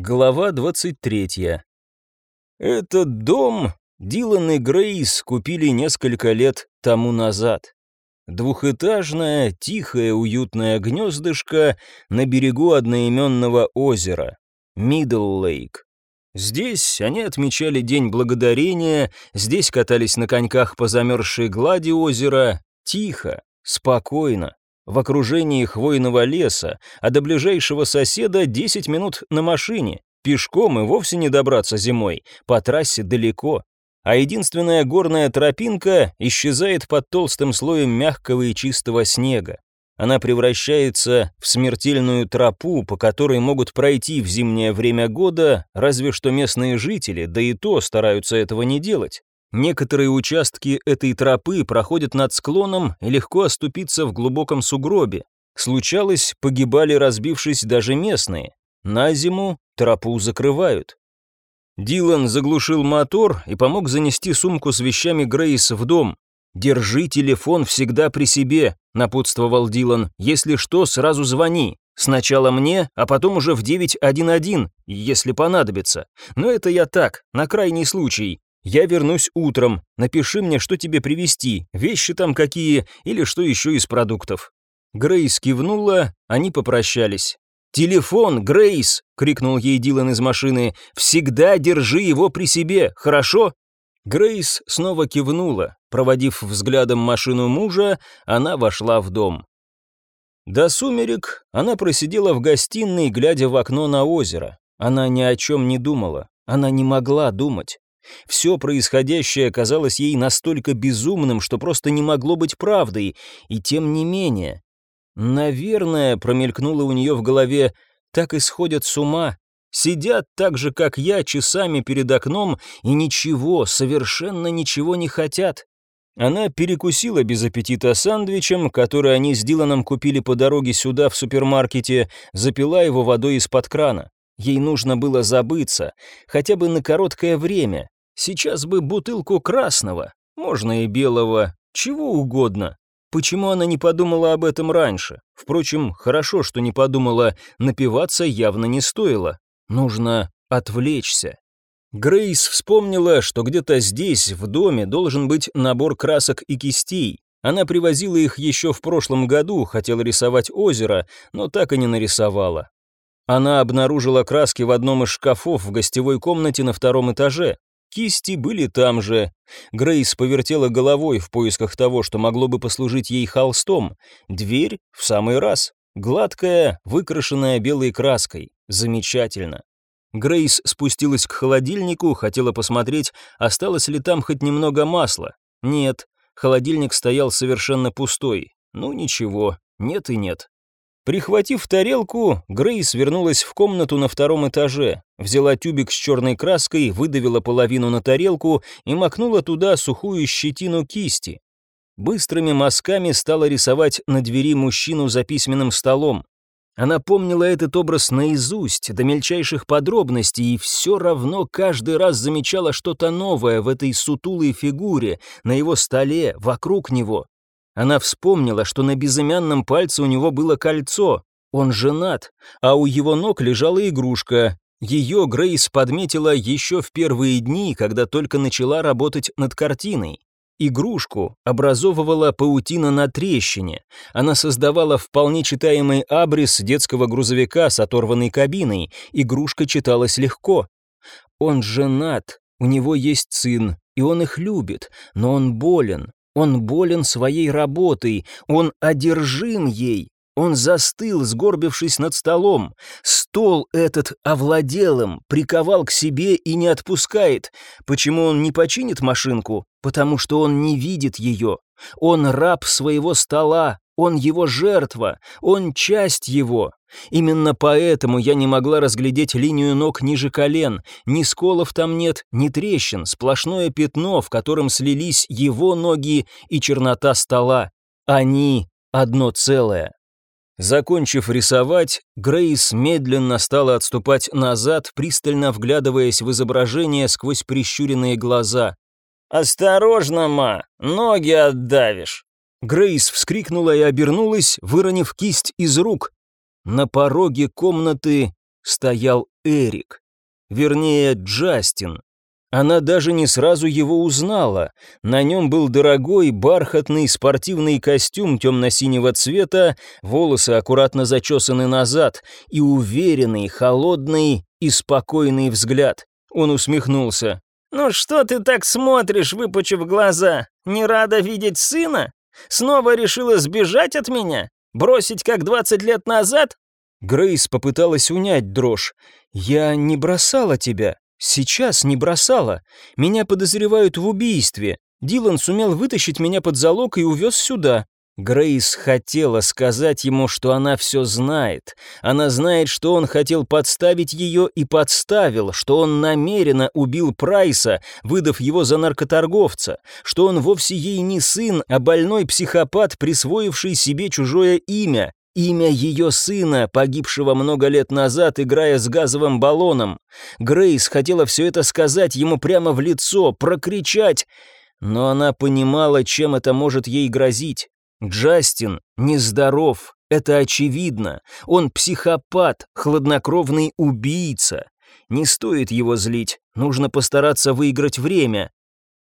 Глава 23. Этот дом Дилан и Грейс купили несколько лет тому назад. Двухэтажное, тихое, уютное гнездышко на берегу одноименного озера, Мидл Лейк. Здесь они отмечали День Благодарения, здесь катались на коньках по замерзшей глади озера, тихо, спокойно в окружении хвойного леса, а до ближайшего соседа 10 минут на машине. Пешком и вовсе не добраться зимой, по трассе далеко. А единственная горная тропинка исчезает под толстым слоем мягкого и чистого снега. Она превращается в смертельную тропу, по которой могут пройти в зимнее время года, разве что местные жители, да и то стараются этого не делать. Некоторые участки этой тропы проходят над склоном и легко оступиться в глубоком сугробе. Случалось, погибали разбившись даже местные. На зиму тропу закрывают. Дилан заглушил мотор и помог занести сумку с вещами Грейс в дом. «Держи телефон всегда при себе», — напутствовал Дилан. «Если что, сразу звони. Сначала мне, а потом уже в 911, если понадобится. Но это я так, на крайний случай. Я вернусь утром. Напиши мне, что тебе привезти, вещи там какие или что еще из продуктов». Грейс кивнула, они попрощались. «Телефон, Грейс!» — крикнул ей Дилан из машины. «Всегда держи его при себе, хорошо?» Грейс снова кивнула. Проводив взглядом машину мужа, она вошла в дом. До сумерек она просидела в гостиной, глядя в окно на озеро. Она ни о чем не думала. Она не могла думать. Все происходящее казалось ей настолько безумным, что просто не могло быть правдой, и тем не менее. Наверное, промелькнуло у нее в голове, так и сходят с ума, сидят так же, как я, часами перед окном и ничего, совершенно ничего не хотят. Она перекусила без аппетита сэндвичем, который они с Диланом купили по дороге сюда в супермаркете, запила его водой из-под крана. Ей нужно было забыться, хотя бы на короткое время, Сейчас бы бутылку красного, можно и белого, чего угодно. Почему она не подумала об этом раньше? Впрочем, хорошо, что не подумала, напиваться явно не стоило. Нужно отвлечься. Грейс вспомнила, что где-то здесь, в доме, должен быть набор красок и кистей. Она привозила их еще в прошлом году, хотела рисовать озеро, но так и не нарисовала. Она обнаружила краски в одном из шкафов в гостевой комнате на втором этаже. Кисти были там же. Грейс повертела головой в поисках того, что могло бы послужить ей холстом. Дверь в самый раз. Гладкая, выкрашенная белой краской. Замечательно. Грейс спустилась к холодильнику, хотела посмотреть, осталось ли там хоть немного масла. Нет, холодильник стоял совершенно пустой. Ну ничего, нет и нет. Прихватив тарелку, Грейс вернулась в комнату на втором этаже, взяла тюбик с черной краской, выдавила половину на тарелку и макнула туда сухую щетину кисти. Быстрыми мазками стала рисовать на двери мужчину за письменным столом. Она помнила этот образ наизусть, до мельчайших подробностей, и все равно каждый раз замечала что-то новое в этой сутулой фигуре, на его столе, вокруг него. Она вспомнила, что на безымянном пальце у него было кольцо. Он женат, а у его ног лежала игрушка. Ее Грейс подметила еще в первые дни, когда только начала работать над картиной. Игрушку образовывала паутина на трещине. Она создавала вполне читаемый абрис детского грузовика с оторванной кабиной. Игрушка читалась легко. Он женат, у него есть сын, и он их любит, но он болен, он болен своей работой, он одержим ей. Он застыл, сгорбившись над столом. Стол этот овладел им, приковал к себе и не отпускает. Почему он не починит машинку? Потому что он не видит ее. Он раб своего стола, он его жертва, он часть его. Именно поэтому я не могла разглядеть линию ног ниже колен. Ни сколов там нет, ни трещин, сплошное пятно, в котором слились его ноги и чернота стола. Они одно целое. Закончив рисовать, Грейс медленно стала отступать назад, пристально вглядываясь в изображение сквозь прищуренные глаза. «Осторожно, ма, ноги отдавишь!» Грейс вскрикнула и обернулась, выронив кисть из рук. На пороге комнаты стоял Эрик. Вернее, Джастин. Она даже не сразу его узнала. На нем был дорогой бархатный спортивный костюм темно-синего цвета, волосы аккуратно зачесаны назад и уверенный, холодный и спокойный взгляд. Он усмехнулся. «Ну что ты так смотришь, выпучив глаза? Не рада видеть сына? Снова решила сбежать от меня? Бросить, как двадцать лет назад?» Грейс попыталась унять дрожь. «Я не бросала тебя. Сейчас не бросала. Меня подозревают в убийстве. Дилан сумел вытащить меня под залог и увез сюда. Грейс хотела сказать ему, что она все знает. Она знает, что он хотел подставить ее и подставил, что он намеренно убил Прайса, выдав его за наркоторговца, что он вовсе ей не сын, а больной психопат, присвоивший себе чужое имя, имя ее сына, погибшего много лет назад, играя с газовым баллоном. Грейс хотела все это сказать ему прямо в лицо, прокричать, но она понимала, чем это может ей грозить. Джастин нездоров, это очевидно. Он психопат, хладнокровный убийца. Не стоит его злить, нужно постараться выиграть время.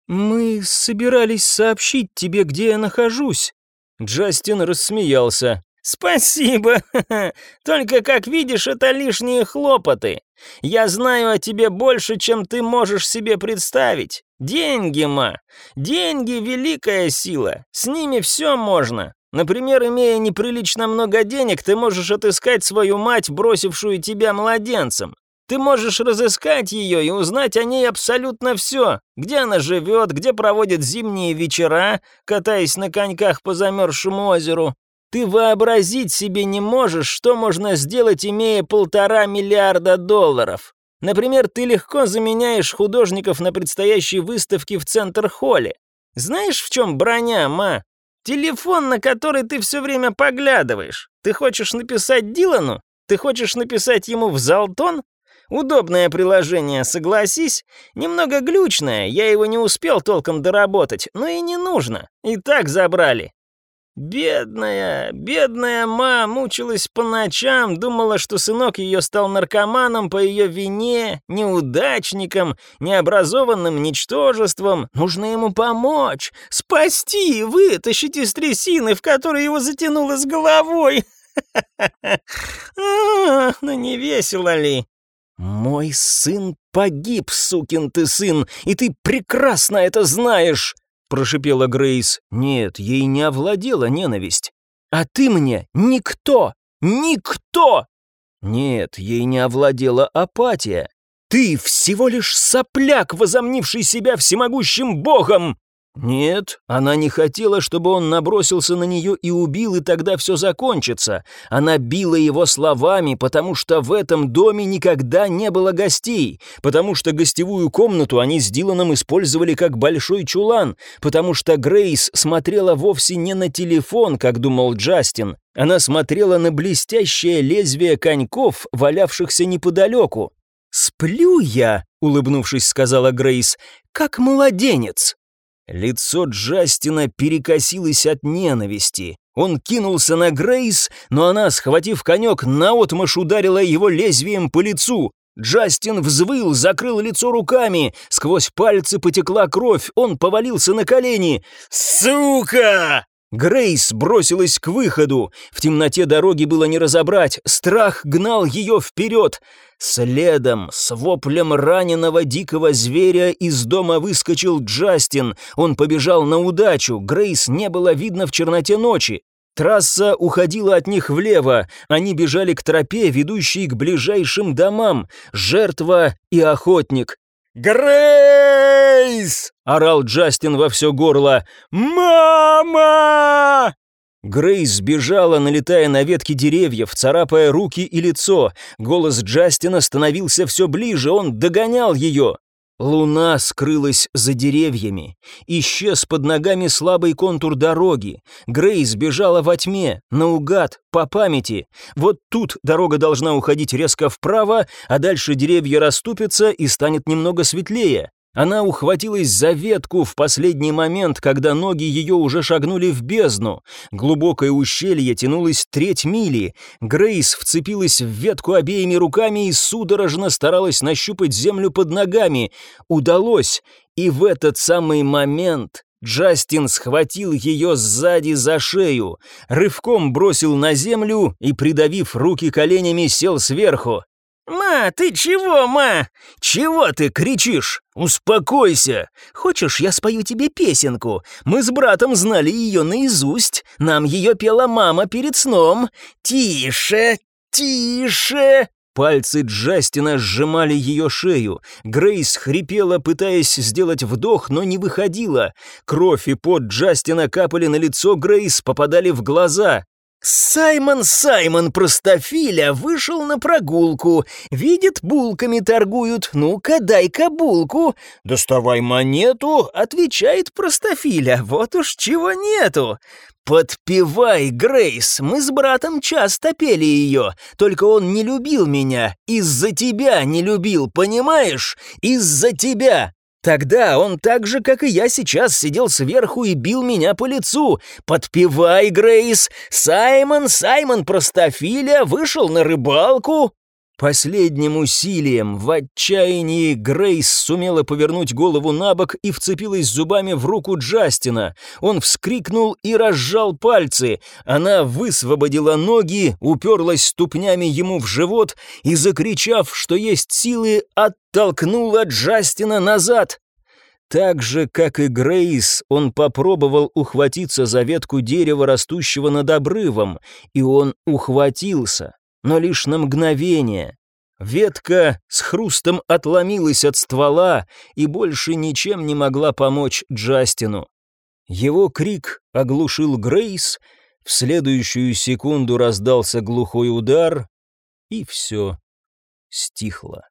«Мы собирались сообщить тебе, где я нахожусь». Джастин рассмеялся. «Спасибо. Только, как видишь, это лишние хлопоты. Я знаю о тебе больше, чем ты можешь себе представить. Деньги, ма. Деньги — великая сила. С ними все можно. Например, имея неприлично много денег, ты можешь отыскать свою мать, бросившую тебя младенцем. Ты можешь разыскать ее и узнать о ней абсолютно все. Где она живет, где проводит зимние вечера, катаясь на коньках по замерзшему озеру, ты вообразить себе не можешь, что можно сделать, имея полтора миллиарда долларов. Например, ты легко заменяешь художников на предстоящей выставке в Центр-холле. Знаешь, в чем броня, ма? Телефон, на который ты все время поглядываешь. Ты хочешь написать Дилану? Ты хочешь написать ему в Залтон? Удобное приложение, согласись. Немного глючное, я его не успел толком доработать, но и не нужно. И так забрали. Бедная, бедная ма мучилась по ночам, думала, что сынок ее стал наркоманом по ее вине, неудачником, необразованным ничтожеством. Нужно ему помочь, спасти, вытащить из трясины, в которой его затянуло с головой. Ну не весело ли? «Мой сын погиб, сукин ты сын, и ты прекрасно это знаешь!» Прошипела Грейс. Нет, ей не овладела ненависть. А ты мне никто! Никто! Нет, ей не овладела апатия. Ты всего лишь сопляк, возомнивший себя всемогущим богом! Нет, она не хотела, чтобы он набросился на нее и убил, и тогда все закончится. Она била его словами, потому что в этом доме никогда не было гостей, потому что гостевую комнату они с Диланом использовали как большой чулан, потому что Грейс смотрела вовсе не на телефон, как думал Джастин. Она смотрела на блестящее лезвие коньков, валявшихся неподалеку. «Сплю я», — улыбнувшись, сказала Грейс, — «как младенец». Лицо Джастина перекосилось от ненависти. Он кинулся на Грейс, но она, схватив конек, наотмашь ударила его лезвием по лицу. Джастин взвыл, закрыл лицо руками, сквозь пальцы потекла кровь, он повалился на колени. «Сука!» Грейс бросилась к выходу. В темноте дороги было не разобрать, страх гнал ее вперед. Следом, с воплем раненого дикого зверя, из дома выскочил Джастин. Он побежал на удачу, Грейс не было видно в черноте ночи. Трасса уходила от них влево, они бежали к тропе, ведущей к ближайшим домам. Жертва и охотник. «Грейс!» — орал Джастин во все горло. «Мама!» Грейс сбежала, налетая на ветки деревьев, царапая руки и лицо. Голос Джастина становился все ближе, он догонял ее. Луна скрылась за деревьями. Исчез под ногами слабый контур дороги. Грейс бежала во тьме, наугад, по памяти. Вот тут дорога должна уходить резко вправо, а дальше деревья расступятся и станет немного светлее. Она ухватилась за ветку в последний момент, когда ноги ее уже шагнули в бездну. Глубокое ущелье тянулось треть мили. Грейс вцепилась в ветку обеими руками и судорожно старалась нащупать землю под ногами. Удалось, и в этот самый момент Джастин схватил ее сзади за шею, рывком бросил на землю и, придавив руки коленями, сел сверху. «Ма, ты чего, ма? Чего ты кричишь? Успокойся! Хочешь, я спою тебе песенку? Мы с братом знали ее наизусть. Нам ее пела мама перед сном. Тише, тише!» Пальцы Джастина сжимали ее шею. Грейс хрипела, пытаясь сделать вдох, но не выходила. Кровь и пот Джастина капали на лицо Грейс, попадали в глаза. Саймон Саймон Простофиля вышел на прогулку. Видит, булками торгуют. Ну-ка, дай-ка булку. Доставай монету, отвечает Простофиля. Вот уж чего нету. «Подпевай, Грейс, мы с братом часто пели ее, только он не любил меня, из-за тебя не любил, понимаешь? Из-за тебя!» Тогда он так же, как и я сейчас, сидел сверху и бил меня по лицу. «Подпевай, Грейс! Саймон, Саймон Простофиля вышел на рыбалку!» Последним усилием, в отчаянии, Грейс сумела повернуть голову на бок и вцепилась зубами в руку Джастина. Он вскрикнул и разжал пальцы. Она высвободила ноги, уперлась ступнями ему в живот и, закричав, что есть силы, оттолкнула Джастина назад. Так же, как и Грейс, он попробовал ухватиться за ветку дерева, растущего над обрывом, и он ухватился но лишь на мгновение. Ветка с хрустом отломилась от ствола и больше ничем не могла помочь Джастину. Его крик оглушил Грейс, в следующую секунду раздался глухой удар, и все стихло.